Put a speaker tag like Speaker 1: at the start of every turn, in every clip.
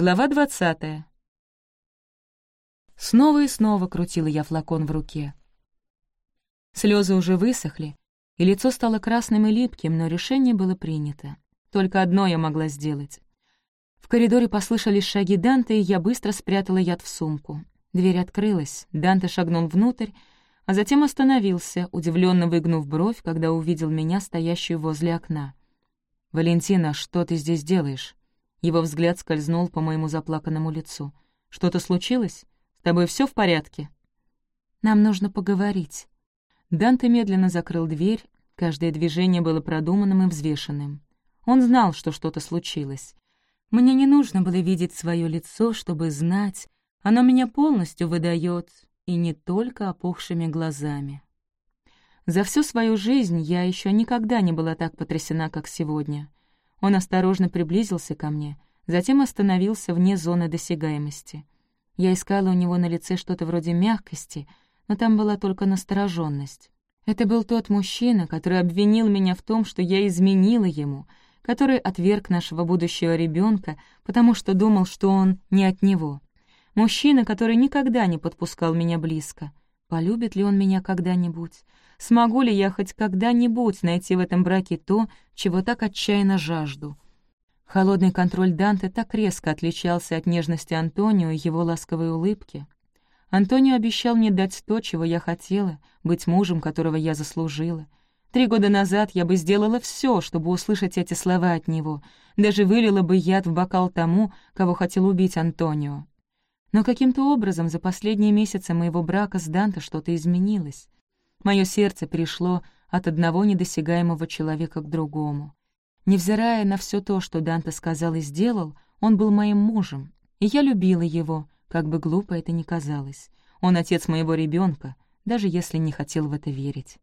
Speaker 1: Глава двадцатая. Снова и снова крутила я флакон в руке. Слезы уже высохли, и лицо стало красным и липким, но решение было принято. Только одно я могла сделать. В коридоре послышались шаги Данте, и я быстро спрятала яд в сумку. Дверь открылась, Данте шагнул внутрь, а затем остановился, удивленно выгнув бровь, когда увидел меня, стоящую возле окна. «Валентина, что ты здесь делаешь?» Его взгляд скользнул по моему заплаканному лицу. «Что-то случилось? С тобой все в порядке?» «Нам нужно поговорить». Данте медленно закрыл дверь, каждое движение было продуманным и взвешенным. Он знал, что что-то случилось. Мне не нужно было видеть свое лицо, чтобы знать, оно меня полностью выдает, и не только опухшими глазами. За всю свою жизнь я еще никогда не была так потрясена, как сегодня — он осторожно приблизился ко мне, затем остановился вне зоны досягаемости. Я искала у него на лице что-то вроде мягкости, но там была только настороженность. Это был тот мужчина, который обвинил меня в том, что я изменила ему, который отверг нашего будущего ребенка, потому что думал, что он не от него. Мужчина, который никогда не подпускал меня близко. Полюбит ли он меня когда-нибудь? Смогу ли я хоть когда-нибудь найти в этом браке то, чего так отчаянно жажду? Холодный контроль Данте так резко отличался от нежности Антонио и его ласковой улыбки. Антонио обещал мне дать то, чего я хотела, быть мужем, которого я заслужила. Три года назад я бы сделала все, чтобы услышать эти слова от него, даже вылила бы яд в бокал тому, кого хотел убить Антонио. Но каким-то образом за последние месяцы моего брака с Данте что-то изменилось. Мое сердце перешло от одного недосягаемого человека к другому. Невзирая на все то, что Данте сказал и сделал, он был моим мужем, и я любила его, как бы глупо это ни казалось. Он отец моего ребенка, даже если не хотел в это верить.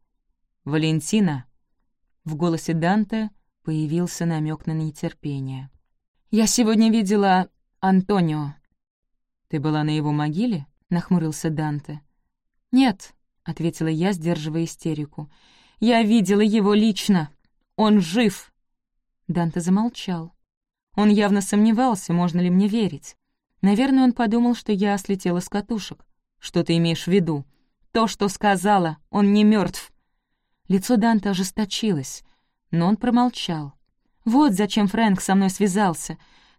Speaker 1: «Валентина!» В голосе Данте появился намек на нетерпение. «Я сегодня видела Антонио». «Ты была на его могиле?» — нахмурился Данте. «Нет, — ответила я, сдерживая истерику. «Я видела его лично. Он жив!» Данте замолчал. Он явно сомневался, можно ли мне верить. Наверное, он подумал, что я слетела с катушек. «Что ты имеешь в виду?» «То, что сказала. Он не мертв. Лицо Данте ожесточилось, но он промолчал. «Вот зачем Фрэнк со мной связался.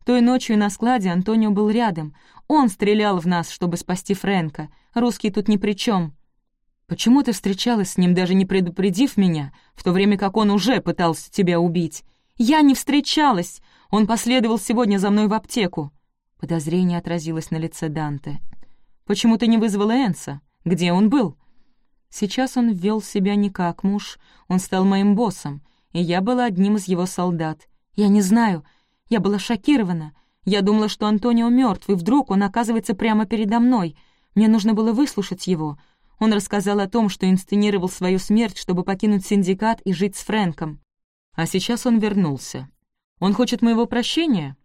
Speaker 1: Той ночью на складе Антонио был рядом. Он стрелял в нас, чтобы спасти Фрэнка. Русский тут ни при чем. Почему ты встречалась с ним, даже не предупредив меня, в то время как он уже пытался тебя убить? Я не встречалась! Он последовал сегодня за мной в аптеку!» Подозрение отразилось на лице Данте. «Почему ты не вызвала Энса? Где он был?» Сейчас он вел себя не как муж, он стал моим боссом, и я была одним из его солдат. Я не знаю, я была шокирована. Я думала, что Антонио мертв, и вдруг он оказывается прямо передо мной. Мне нужно было выслушать его, он рассказал о том, что инсценировал свою смерть, чтобы покинуть синдикат и жить с Фрэнком. А сейчас он вернулся. Он хочет моего прощения?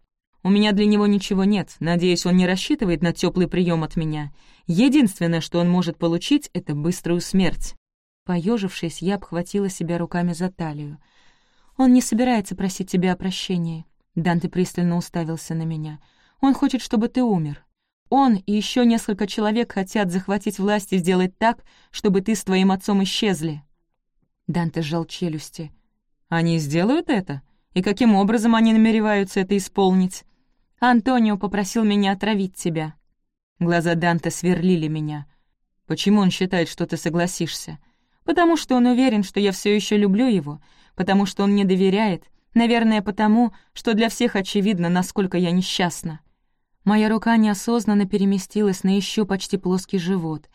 Speaker 1: У меня для него ничего нет. Надеюсь, он не рассчитывает на теплый прием от меня. Единственное, что он может получить, — это быструю смерть. Поежившись, я обхватила себя руками за талию. «Он не собирается просить тебя о прощении». Данте пристально уставился на меня. «Он хочет, чтобы ты умер. Он и еще несколько человек хотят захватить власть и сделать так, чтобы ты с твоим отцом исчезли». Данте сжал челюсти. «Они сделают это? И каким образом они намереваются это исполнить?» «Антонио попросил меня отравить тебя». Глаза Данте сверлили меня. «Почему он считает, что ты согласишься?» «Потому что он уверен, что я все еще люблю его, потому что он мне доверяет, наверное, потому, что для всех очевидно, насколько я несчастна». Моя рука неосознанно переместилась на еще почти плоский живот.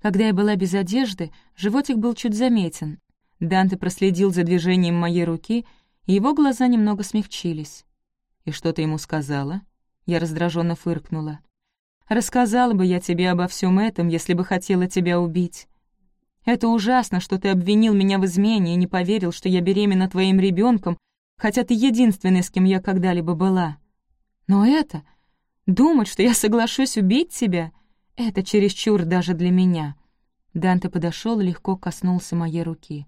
Speaker 1: Когда я была без одежды, животик был чуть заметен. Данте проследил за движением моей руки, и его глаза немного смягчились. «И что ты ему сказала?» Я раздраженно фыркнула. «Рассказала бы я тебе обо всем этом, если бы хотела тебя убить. Это ужасно, что ты обвинил меня в измене и не поверил, что я беременна твоим ребенком, хотя ты единственный, с кем я когда-либо была. Но это Думать, что я соглашусь убить тебя, это чересчур даже для меня. Данте подошел легко коснулся моей руки.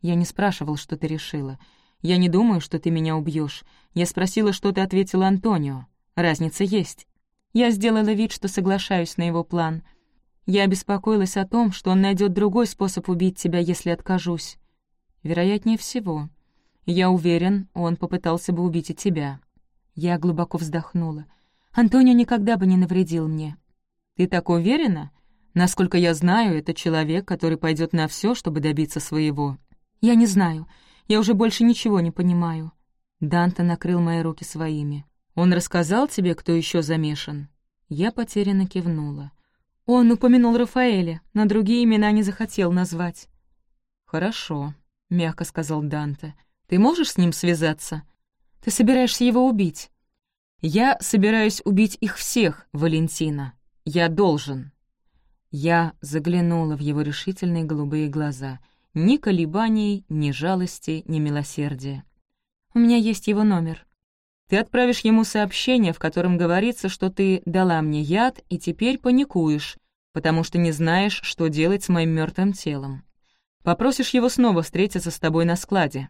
Speaker 1: Я не спрашивал, что ты решила. Я не думаю, что ты меня убьешь. Я спросила, что ты ответила Антонио. разница есть. Я сделала вид, что соглашаюсь на его план. Я беспокоилась о том, что он найдет другой способ убить тебя, если откажусь. Вероятнее всего. Я уверен, он попытался бы убить и тебя. Я глубоко вздохнула. Антонио никогда бы не навредил мне. Ты так уверена? Насколько я знаю, это человек, который пойдет на все, чтобы добиться своего. Я не знаю. Я уже больше ничего не понимаю. Данте накрыл мои руки своими. Он рассказал тебе, кто еще замешан? Я потерянно кивнула. Он упомянул Рафаэля, на другие имена не захотел назвать. «Хорошо», — мягко сказал Данте. «Ты можешь с ним связаться? Ты собираешься его убить?» «Я собираюсь убить их всех, Валентина. Я должен». Я заглянула в его решительные голубые глаза. Ни колебаний, ни жалости, ни милосердия. «У меня есть его номер. Ты отправишь ему сообщение, в котором говорится, что ты дала мне яд и теперь паникуешь, потому что не знаешь, что делать с моим мертвым телом. Попросишь его снова встретиться с тобой на складе».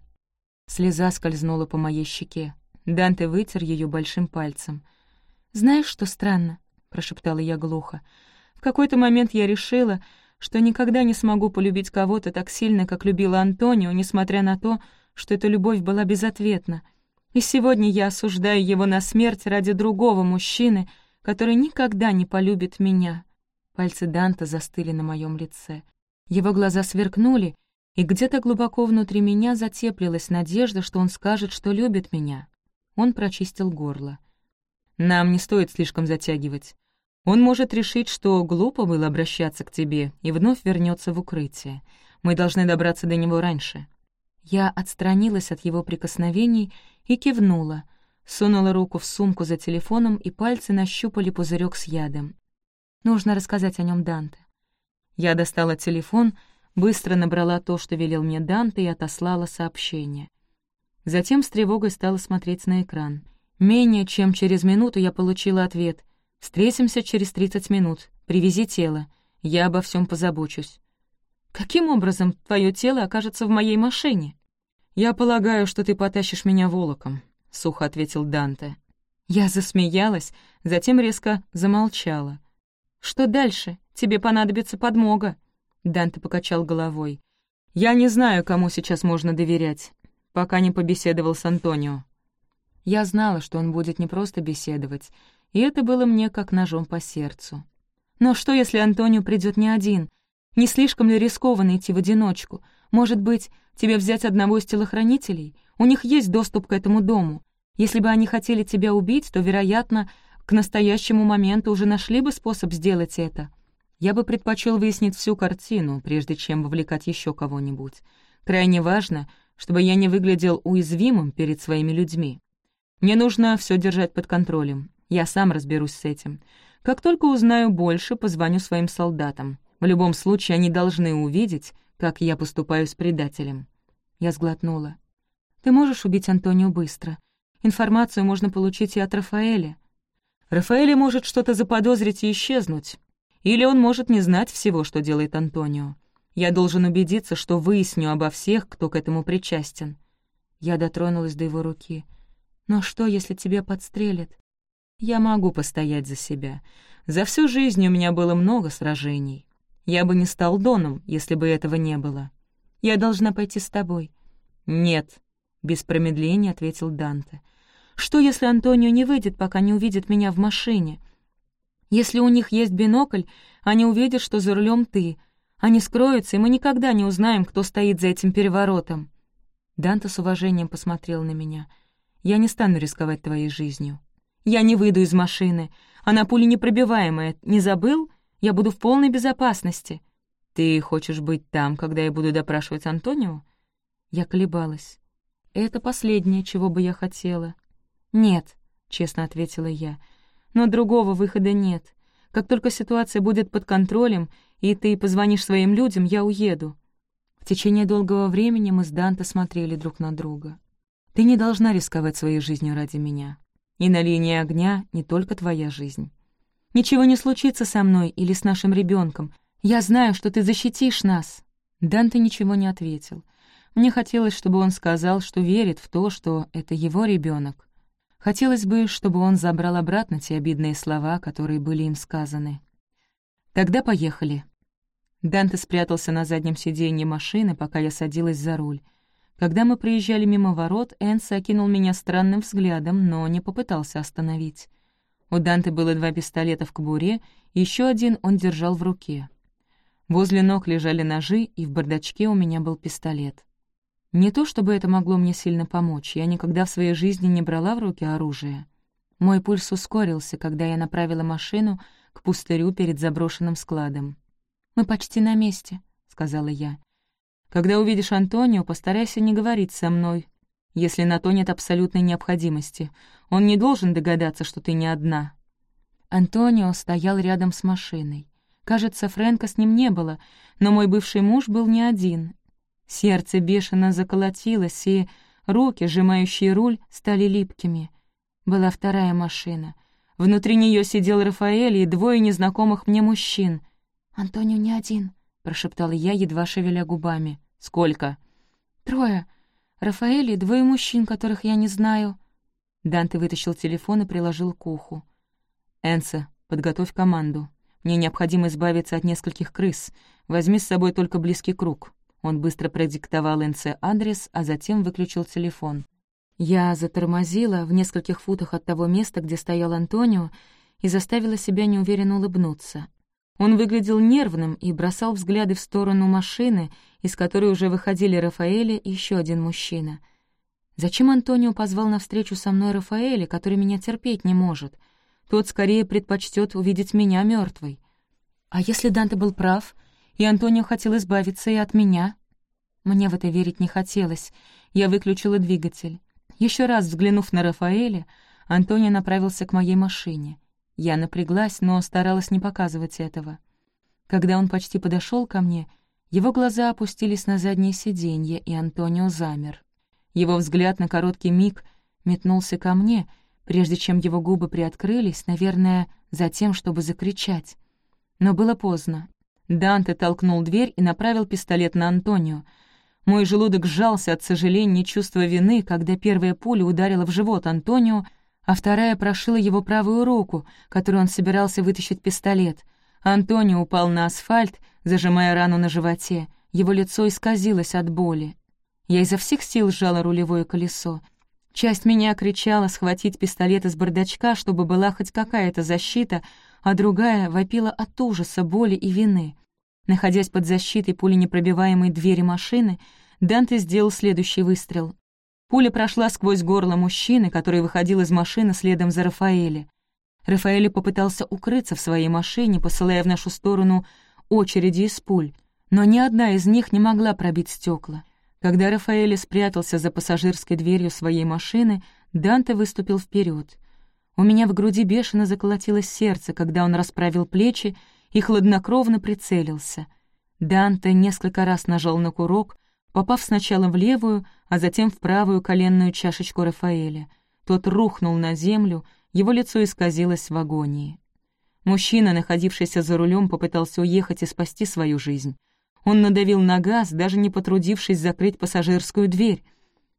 Speaker 1: Слеза скользнула по моей щеке. Данте вытер ее большим пальцем. «Знаешь, что странно?» — прошептала я глухо. В какой-то момент я решила, что никогда не смогу полюбить кого-то так сильно, как любила Антонио, несмотря на то, что эта любовь была безответна. И сегодня я осуждаю его на смерть ради другого мужчины, который никогда не полюбит меня. Пальцы Данта застыли на моем лице. Его глаза сверкнули, и где-то глубоко внутри меня затеплилась надежда, что он скажет, что любит меня. Он прочистил горло. «Нам не стоит слишком затягивать. Он может решить, что глупо было обращаться к тебе, и вновь вернется в укрытие. Мы должны добраться до него раньше». Я отстранилась от его прикосновений и кивнула, сунула руку в сумку за телефоном, и пальцы нащупали пузырек с ядом. Нужно рассказать о нем Данте. Я достала телефон, быстро набрала то, что велел мне Данте, и отослала сообщение. Затем с тревогой стала смотреть на экран. Менее чем через минуту я получила ответ — Встретимся через 30 минут. Привези тело. Я обо всем позабочусь. Каким образом твое тело окажется в моей машине? Я полагаю, что ты потащишь меня волоком, сухо ответил Данте. Я засмеялась, затем резко замолчала. Что дальше? Тебе понадобится подмога. Данте покачал головой. Я не знаю, кому сейчас можно доверять, пока не побеседовал с Антонио. Я знала, что он будет не просто беседовать, и это было мне как ножом по сердцу. Но что, если Антонио придет не один? Не слишком ли рискованно идти в одиночку? Может быть, тебе взять одного из телохранителей? У них есть доступ к этому дому. Если бы они хотели тебя убить, то, вероятно, к настоящему моменту уже нашли бы способ сделать это. Я бы предпочел выяснить всю картину, прежде чем вовлекать еще кого-нибудь. Крайне важно, чтобы я не выглядел уязвимым перед своими людьми. Мне нужно все держать под контролем. Я сам разберусь с этим. Как только узнаю больше, позвоню своим солдатам. В любом случае, они должны увидеть, как я поступаю с предателем». Я сглотнула. «Ты можешь убить Антонио быстро. Информацию можно получить и от Рафаэля. Рафаэля может что-то заподозрить и исчезнуть. Или он может не знать всего, что делает Антонио. Я должен убедиться, что выясню обо всех, кто к этому причастен». Я дотронулась до его руки. «Но что, если тебя подстрелят? Я могу постоять за себя. За всю жизнь у меня было много сражений. Я бы не стал Доном, если бы этого не было. Я должна пойти с тобой». «Нет», — без промедления ответил Данте. «Что, если Антонио не выйдет, пока не увидит меня в машине? Если у них есть бинокль, они увидят, что за рулем ты. Они скроются, и мы никогда не узнаем, кто стоит за этим переворотом». Данте с уважением посмотрел на меня. «Я не стану рисковать твоей жизнью. Я не выйду из машины. Она пуля непробиваемая. Не забыл? Я буду в полной безопасности. Ты хочешь быть там, когда я буду допрашивать Антонио? Я колебалась. Это последнее, чего бы я хотела. Нет, честно ответила я. Но другого выхода нет. Как только ситуация будет под контролем, и ты позвонишь своим людям, я уеду. В течение долгого времени мы с Данто смотрели друг на друга. «Ты не должна рисковать своей жизнью ради меня. И на линии огня не только твоя жизнь. Ничего не случится со мной или с нашим ребенком. Я знаю, что ты защитишь нас». Данте ничего не ответил. Мне хотелось, чтобы он сказал, что верит в то, что это его ребенок. Хотелось бы, чтобы он забрал обратно те обидные слова, которые были им сказаны. «Тогда поехали». Данте спрятался на заднем сиденье машины, пока я садилась за руль. Когда мы проезжали мимо ворот, Энса окинул меня странным взглядом, но не попытался остановить. У Данте было два пистолета в кобуре, еще один он держал в руке. Возле ног лежали ножи, и в бардачке у меня был пистолет. Не то чтобы это могло мне сильно помочь, я никогда в своей жизни не брала в руки оружие. Мой пульс ускорился, когда я направила машину к пустырю перед заброшенным складом. «Мы почти на месте», — сказала я. «Когда увидишь Антонио, постарайся не говорить со мной, если на то нет абсолютной необходимости. Он не должен догадаться, что ты не одна». Антонио стоял рядом с машиной. Кажется, Фрэнка с ним не было, но мой бывший муж был не один, Сердце бешено заколотилось, и руки, сжимающие руль, стали липкими. Была вторая машина. Внутри нее сидел Рафаэль и двое незнакомых мне мужчин. «Антонио не один», — прошептала я, едва шевеля губами. «Сколько?» «Трое. Рафаэль и двое мужчин, которых я не знаю». Данте вытащил телефон и приложил к уху. «Энса, подготовь команду. Мне необходимо избавиться от нескольких крыс. Возьми с собой только близкий круг. Он быстро продиктовал Инце адрес, а затем выключил телефон. Я затормозила в нескольких футах от того места, где стоял Антонио, и заставила себя неуверенно улыбнуться. Он выглядел нервным и бросал взгляды в сторону машины, из которой уже выходили Рафаэля и еще один мужчина. Зачем Антонио позвал на встречу со мной Рафаэля, который меня терпеть не может? Тот скорее предпочтет увидеть меня мертвой. А если Данте был прав, и Антонио хотел избавиться и от меня. Мне в это верить не хотелось. Я выключила двигатель. Еще раз взглянув на Рафаэля, Антонио направился к моей машине. Я напряглась, но старалась не показывать этого. Когда он почти подошел ко мне, его глаза опустились на заднее сиденье, и Антонио замер. Его взгляд на короткий миг метнулся ко мне, прежде чем его губы приоткрылись, наверное, за тем, чтобы закричать. Но было поздно. Данте толкнул дверь и направил пистолет на Антонио. Мой желудок сжался от сожаления чувства вины, когда первая пуля ударила в живот Антонио, а вторая прошила его правую руку, которую он собирался вытащить пистолет. Антонио упал на асфальт, зажимая рану на животе. Его лицо исказилось от боли. Я изо всех сил сжала рулевое колесо. Часть меня кричала схватить пистолет из бардачка, чтобы была хоть какая-то защита, а другая вопила от ужаса, боли и вины. Находясь под защитой пуленепробиваемой двери машины, Данте сделал следующий выстрел. Пуля прошла сквозь горло мужчины, который выходил из машины следом за Рафаэле. Рафаэле попытался укрыться в своей машине, посылая в нашу сторону очереди из пуль, но ни одна из них не могла пробить стекла. Когда Рафаэле спрятался за пассажирской дверью своей машины, Данте выступил вперед. У меня в груди бешено заколотилось сердце, когда он расправил плечи и хладнокровно прицелился. Данте несколько раз нажал на курок, попав сначала в левую, а затем в правую коленную чашечку Рафаэля. Тот рухнул на землю, его лицо исказилось в агонии. Мужчина, находившийся за рулем, попытался уехать и спасти свою жизнь. Он надавил на газ, даже не потрудившись закрыть пассажирскую дверь.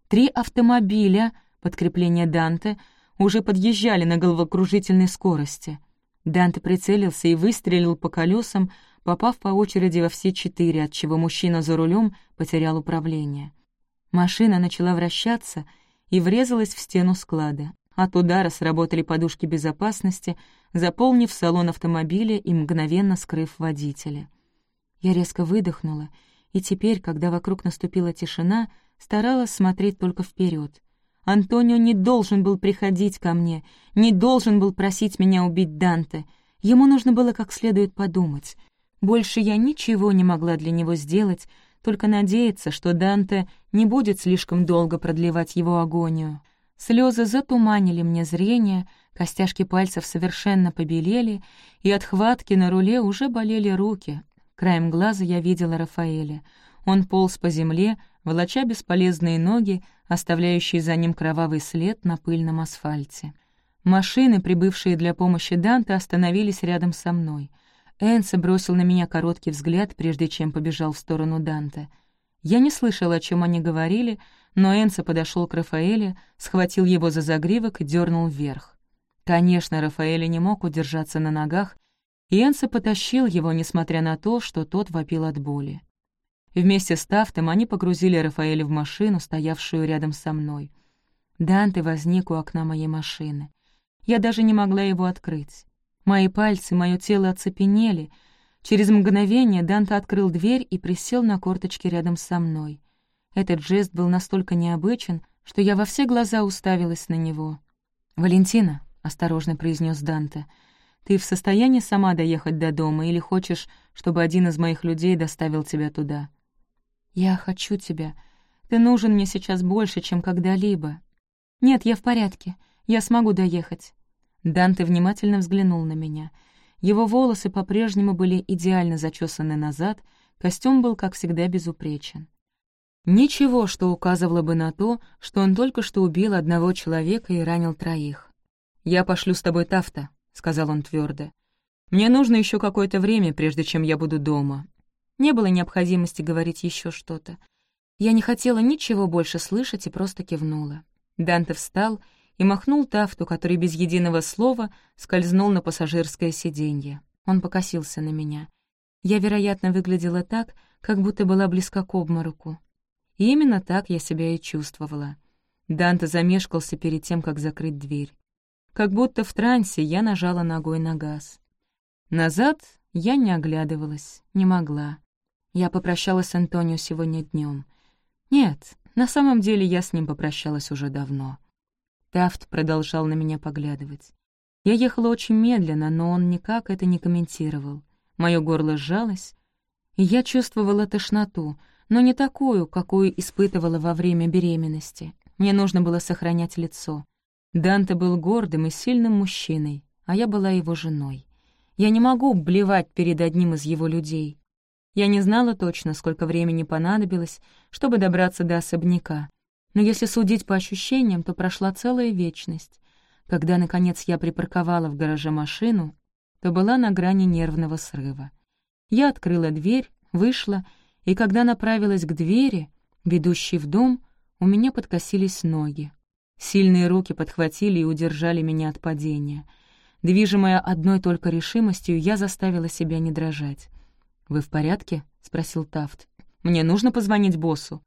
Speaker 1: Три автомобиля, подкрепление Данте, уже подъезжали на головокружительной скорости. Данте прицелился и выстрелил по колесам, попав по очереди во все четыре, отчего мужчина за рулем потерял управление. Машина начала вращаться и врезалась в стену склада. От удара сработали подушки безопасности, заполнив салон автомобиля и мгновенно скрыв водителя. Я резко выдохнула, и теперь, когда вокруг наступила тишина, старалась смотреть только вперед. Антонио не должен был приходить ко мне, не должен был просить меня убить Данте. Ему нужно было как следует подумать. Больше я ничего не могла для него сделать, только надеяться, что Данте не будет слишком долго продлевать его агонию. Слезы затуманили мне зрение, костяшки пальцев совершенно побелели, и от хватки на руле уже болели руки. Краем глаза я видела Рафаэля. Он полз по земле, волоча бесполезные ноги, оставляющие за ним кровавый след на пыльном асфальте. Машины, прибывшие для помощи Данте, остановились рядом со мной. Энса бросил на меня короткий взгляд, прежде чем побежал в сторону Данте. Я не слышала, о чем они говорили, но Энцо подошел к Рафаэле, схватил его за загривок и дернул вверх. Конечно, Рафаэле не мог удержаться на ногах, и Энцо потащил его, несмотря на то, что тот вопил от боли. Вместе с Тафтом они погрузили Рафаэля в машину, стоявшую рядом со мной. Данте возник у окна моей машины. Я даже не могла его открыть. Мои пальцы, мое тело оцепенели. Через мгновение Данте открыл дверь и присел на корточки рядом со мной. Этот жест был настолько необычен, что я во все глаза уставилась на него. «Валентина», — осторожно произнес Данте, — «ты в состоянии сама доехать до дома или хочешь, чтобы один из моих людей доставил тебя туда?» «Я хочу тебя. Ты нужен мне сейчас больше, чем когда-либо». «Нет, я в порядке. Я смогу доехать». Данте внимательно взглянул на меня. Его волосы по-прежнему были идеально зачесаны назад, костюм был, как всегда, безупречен. Ничего, что указывало бы на то, что он только что убил одного человека и ранил троих. «Я пошлю с тобой Тафта», — сказал он твердо. «Мне нужно еще какое-то время, прежде чем я буду дома». Не было необходимости говорить еще что-то. Я не хотела ничего больше слышать и просто кивнула. Данте встал и махнул Тафту, который без единого слова скользнул на пассажирское сиденье. Он покосился на меня. Я, вероятно, выглядела так, как будто была близка к обмороку. И именно так я себя и чувствовала. Данте замешкался перед тем, как закрыть дверь. Как будто в трансе я нажала ногой на газ. Назад я не оглядывалась, не могла. Я попрощалась с Антонио сегодня днем. Нет, на самом деле я с ним попрощалась уже давно. Тафт продолжал на меня поглядывать. Я ехала очень медленно, но он никак это не комментировал. Моё горло сжалось, и я чувствовала тошноту — но не такую, какую испытывала во время беременности. Мне нужно было сохранять лицо. Данте был гордым и сильным мужчиной, а я была его женой. Я не могу блевать перед одним из его людей. Я не знала точно, сколько времени понадобилось, чтобы добраться до особняка. Но если судить по ощущениям, то прошла целая вечность. Когда, наконец, я припарковала в гараже машину, то была на грани нервного срыва. Я открыла дверь, вышла и когда направилась к двери, ведущей в дом, у меня подкосились ноги. Сильные руки подхватили и удержали меня от падения. Движимая одной только решимостью, я заставила себя не дрожать. «Вы в порядке?» — спросил Тафт. «Мне нужно позвонить боссу».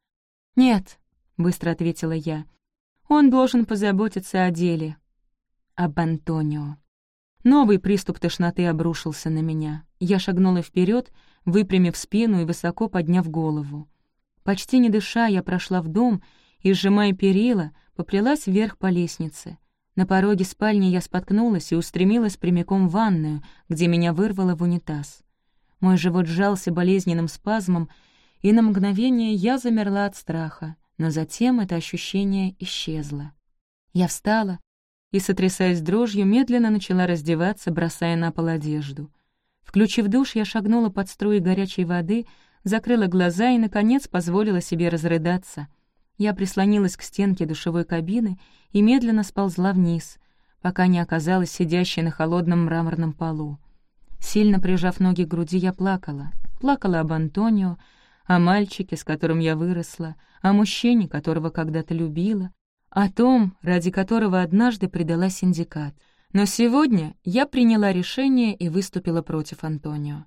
Speaker 1: «Нет», — быстро ответила я. «Он должен позаботиться о деле». «Об Антонио». Новый приступ тошноты обрушился на меня. Я шагнула вперед, выпрямив спину и высоко подняв голову. Почти не дыша, я прошла в дом и, сжимая перила, поплелась вверх по лестнице. На пороге спальни я споткнулась и устремилась прямиком в ванную, где меня вырвало в унитаз. Мой живот сжался болезненным спазмом, и на мгновение я замерла от страха, но затем это ощущение исчезло. Я встала и, сотрясаясь дрожью, медленно начала раздеваться, бросая на пол одежду. Включив душ, я шагнула под струи горячей воды, закрыла глаза и, наконец, позволила себе разрыдаться. Я прислонилась к стенке душевой кабины и медленно сползла вниз, пока не оказалась сидящей на холодном мраморном полу. Сильно прижав ноги к груди, я плакала. Плакала об Антонио, о мальчике, с которым я выросла, о мужчине, которого когда-то любила, о том, ради которого однажды предала синдикат — но сегодня я приняла решение и выступила против Антонио.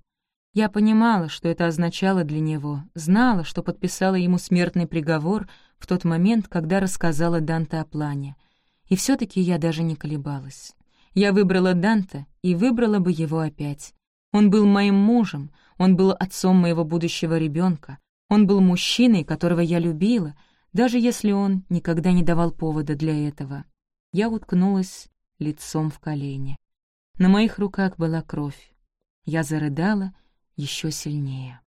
Speaker 1: Я понимала, что это означало для него, знала, что подписала ему смертный приговор в тот момент, когда рассказала Данте о плане. И все таки я даже не колебалась. Я выбрала Данте и выбрала бы его опять. Он был моим мужем, он был отцом моего будущего ребенка, он был мужчиной, которого я любила, даже если он никогда не давал повода для этого. Я уткнулась лицом в колени. На моих руках была кровь. Я зарыдала еще сильнее.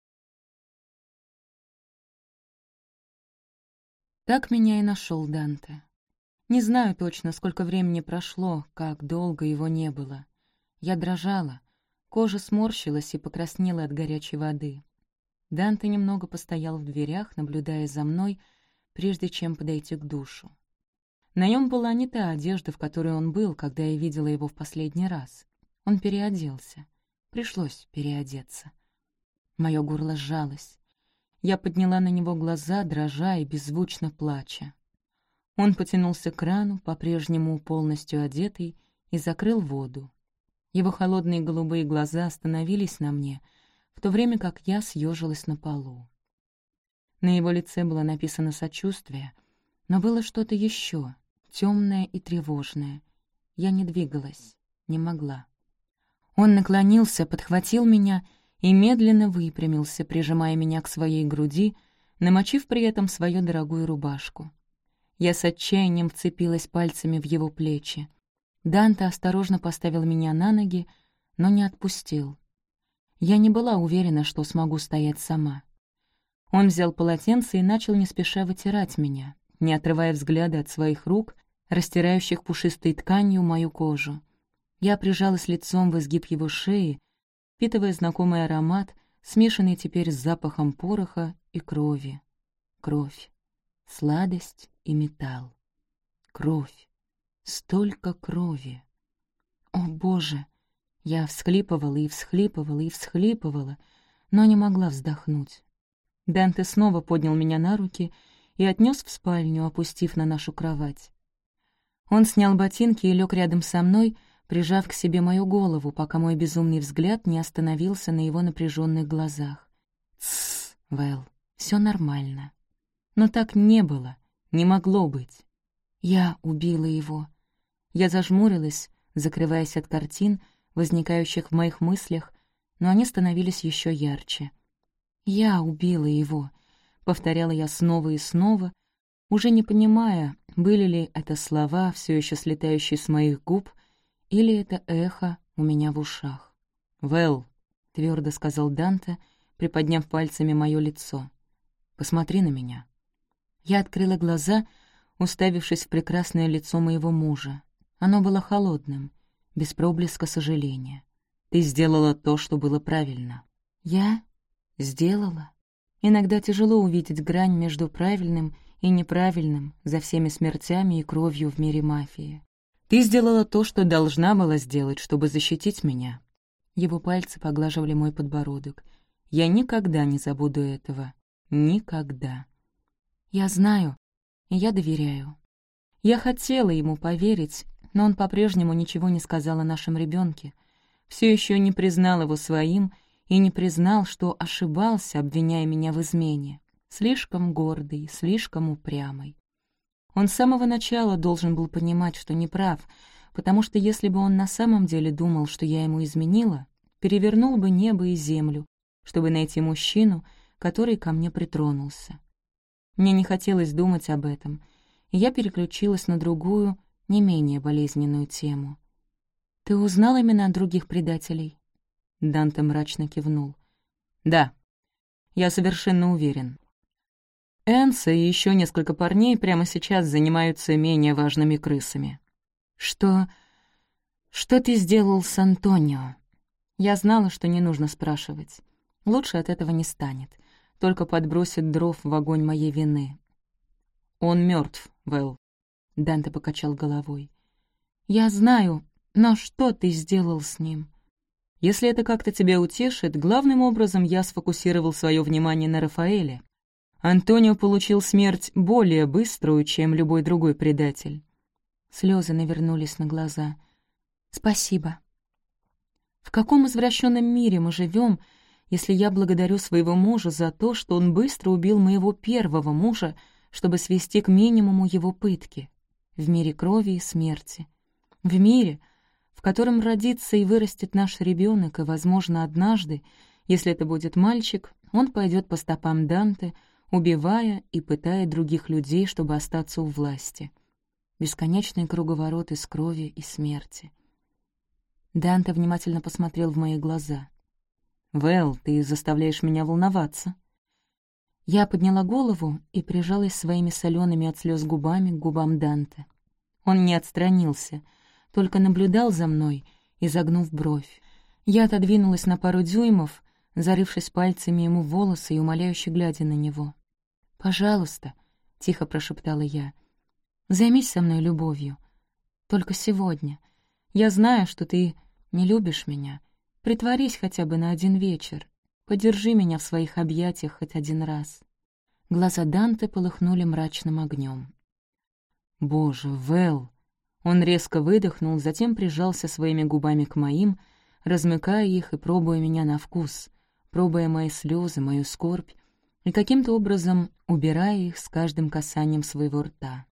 Speaker 1: Так меня и нашел Данте. Не знаю точно, сколько времени прошло, как долго его не было. Я дрожала, кожа сморщилась и покраснела от горячей воды. Данте немного постоял в дверях, наблюдая за мной, прежде чем подойти к душу. На нем была не та одежда, в которой он был, когда я видела его в последний раз. Он переоделся. Пришлось переодеться. Мое горло сжалось. Я подняла на него глаза, дрожа и беззвучно плача. Он потянулся к крану, по-прежнему полностью одетый, и закрыл воду. Его холодные голубые глаза остановились на мне, в то время как я съежилась на полу. На его лице было написано сочувствие, но было что-то еще, темное и тревожное. Я не двигалась, не могла. Он наклонился, подхватил меня и медленно выпрямился, прижимая меня к своей груди, намочив при этом свою дорогую рубашку. Я с отчаянием вцепилась пальцами в его плечи. Данте осторожно поставил меня на ноги, но не отпустил. Я не была уверена, что смогу стоять сама. Он взял полотенце и начал не спеша вытирать меня, не отрывая взгляда от своих рук, растирающих пушистой тканью мою кожу. Я прижалась лицом в изгиб его шеи, впитывая знакомый аромат, смешанный теперь с запахом пороха и крови. Кровь, сладость и металл. Кровь, столько крови. О, Боже! Я всхлипывала и всхлипывала и всхлипывала, но не могла вздохнуть. Данте снова поднял меня на руки и отнес в спальню, опустив на нашу кровать. Он снял ботинки и лег рядом со мной, прижав к себе мою голову, пока мой безумный взгляд не остановился на его напряженных глазах. «Тссс, Вэл, все нормально». Но так не было, не могло быть. Я убила его. Я зажмурилась, закрываясь от картин, возникающих в моих мыслях, но они становились еще ярче. «Я убила его», — повторяла я снова и снова, уже не понимая, были ли это слова, все еще слетающие с моих губ, или это эхо у меня в ушах. «Вэл», — твердо сказал Данте, приподняв пальцами мое лицо, — «посмотри на меня». Я открыла глаза, уставившись в прекрасное лицо моего мужа. Оно было холодным, без проблеска сожаления. «Ты сделала то, что было правильно». «Я? Сделала?» Иногда тяжело увидеть грань между правильным и неправильным за всеми смертями и кровью в мире мафии. «Ты сделала то, что должна была сделать, чтобы защитить меня». Его пальцы поглаживали мой подбородок. «Я никогда не забуду этого. Никогда». «Я знаю, и я доверяю». Я хотела ему поверить, но он по-прежнему ничего не сказал о нашем ребенке, все еще не признал его своим и не признал, что ошибался, обвиняя меня в измене. Слишком гордый, слишком упрямый. Он с самого начала должен был понимать, что не прав, потому что если бы он на самом деле думал, что я ему изменила, перевернул бы небо и землю, чтобы найти мужчину, который ко мне притронулся. Мне не хотелось думать об этом, и я переключилась на другую, не менее болезненную тему. «Ты узнал имена других предателей?» Данте мрачно кивнул. «Да, я совершенно уверен. Энса и еще несколько парней прямо сейчас занимаются менее важными крысами. Что... что ты сделал с Антонио? Я знала, что не нужно спрашивать. Лучше от этого не станет. Только подбросит дров в огонь моей вины. Он мертв, Вэл. Данте покачал головой. «Я знаю, но что ты сделал с ним?» «Если это как-то тебя утешит, главным образом я сфокусировал свое внимание на Рафаэле. Антонио получил смерть более быструю, чем любой другой предатель. Слезы навернулись на глаза. «Спасибо. В каком извращенном мире мы живем, если я благодарю своего мужа за то, что он быстро убил моего первого мужа, чтобы свести к минимуму его пытки? В мире крови и смерти. В мире, в котором родится и вырастет наш ребенок, и, возможно, однажды, если это будет мальчик, он пойдет по стопам Данте — убивая и пытая других людей, чтобы остаться у власти. Бесконечный круговорот из крови и смерти. Данте внимательно посмотрел в мои глаза. «Вэл, ты заставляешь меня волноваться». Я подняла голову и прижалась своими солеными от слез губами к губам Данте. Он не отстранился, только наблюдал за мной, изогнув бровь. Я отодвинулась на пару дюймов, зарывшись пальцами ему волосы и умоляюще глядя на него. «Пожалуйста», — тихо прошептала я, — «займись со мной любовью. Только сегодня. Я знаю, что ты не любишь меня. Притворись хотя бы на один вечер. Подержи меня в своих объятиях хоть один раз». Глаза Данте полыхнули мрачным огнем. «Боже, Вэл!» Он резко выдохнул, затем прижался своими губами к моим, размыкая их и пробуя меня на вкус, пробуя мои слезы, мою скорбь, и каким-то образом убирая их с каждым касанием своего рта.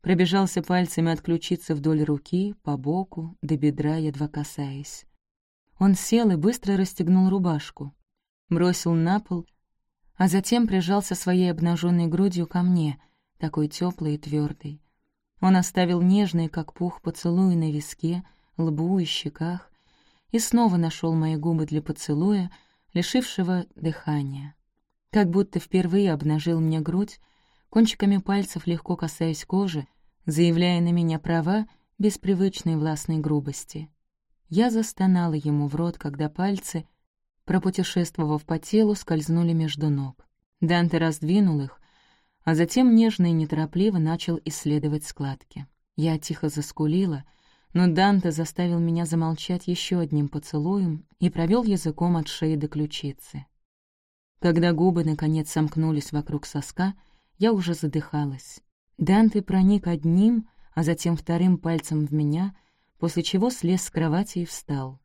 Speaker 1: Пробежался пальцами от ключицы вдоль руки, по боку, до бедра, едва касаясь. Он сел и быстро расстегнул рубашку, бросил на пол, а затем прижался своей обнаженной грудью ко мне, такой теплой и твердой. Он оставил нежные, как пух, поцелуи на виске, лбу и щеках, и снова нашел мои губы для поцелуя, лишившего дыхания. Как будто впервые обнажил мне грудь, кончиками пальцев легко касаясь кожи, заявляя на меня права без привычной властной грубости. Я застонала ему в рот, когда пальцы, пропутешествовав по телу, скользнули между ног. Данте раздвинул их, а затем нежно и неторопливо начал исследовать складки. Я тихо заскулила, но Данте заставил меня замолчать еще одним поцелуем и провел языком от шеи до ключицы. Когда губы, наконец, сомкнулись вокруг соска, я уже задыхалась. Данте проник одним, а затем вторым пальцем в меня, после чего слез с кровати и встал.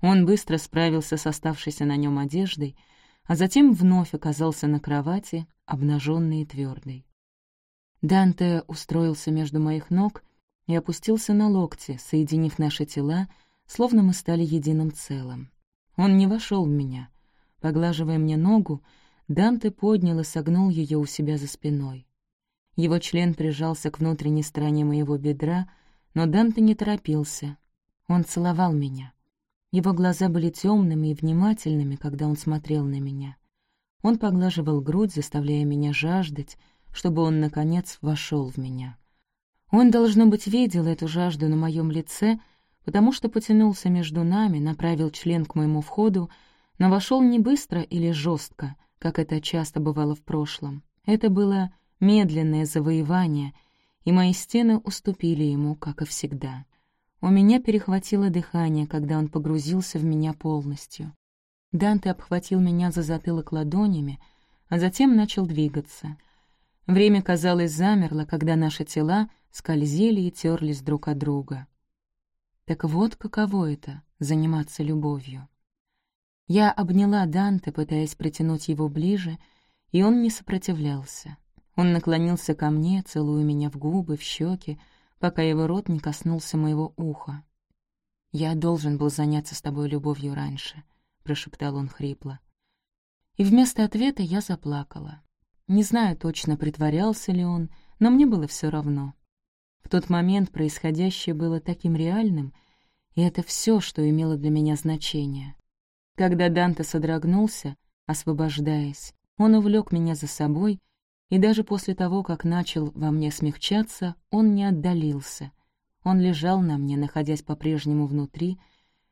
Speaker 1: Он быстро справился с оставшейся на нем одеждой, а затем вновь оказался на кровати, обнаженный и твердый. Данте устроился между моих ног и опустился на локти, соединив наши тела, словно мы стали единым целым. Он не вошел в меня. Поглаживая мне ногу, Данте поднял и согнул ее у себя за спиной. Его член прижался к внутренней стороне моего бедра, но Данте не торопился. Он целовал меня. Его глаза были темными и внимательными, когда он смотрел на меня. Он поглаживал грудь, заставляя меня жаждать, чтобы он, наконец, вошел в меня. Он, должно быть, видел эту жажду на моем лице, потому что потянулся между нами, направил член к моему входу, но вошел не быстро или жестко, как это часто бывало в прошлом. Это было медленное завоевание, и мои стены уступили ему, как и всегда. У меня перехватило дыхание, когда он погрузился в меня полностью. Данте обхватил меня за затылок ладонями, а затем начал двигаться. Время, казалось, замерло, когда наши тела скользили и терлись друг от друга. Так вот каково это — заниматься любовью. Я обняла Данте, пытаясь притянуть его ближе, и он не сопротивлялся. Он наклонился ко мне, целуя меня в губы, в щеки, пока его рот не коснулся моего уха. «Я должен был заняться с тобой любовью раньше», — прошептал он хрипло. И вместо ответа я заплакала. Не знаю точно, притворялся ли он, но мне было все равно. В тот момент происходящее было таким реальным, и это все, что имело для меня значение. Когда Данте содрогнулся, освобождаясь, он увлек меня за собой и даже после того, как начал во мне смягчаться, он не отдалился. Он лежал на мне, находясь по-прежнему внутри,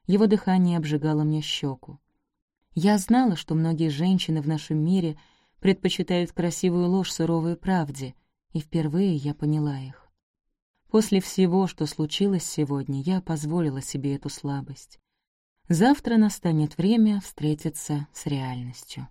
Speaker 1: его дыхание обжигало мне щеку. Я знала, что многие женщины в нашем мире предпочитают красивую ложь суровой правде, и впервые я поняла их. После всего, что случилось сегодня, я позволила себе эту слабость. Завтра настанет время встретиться с реальностью.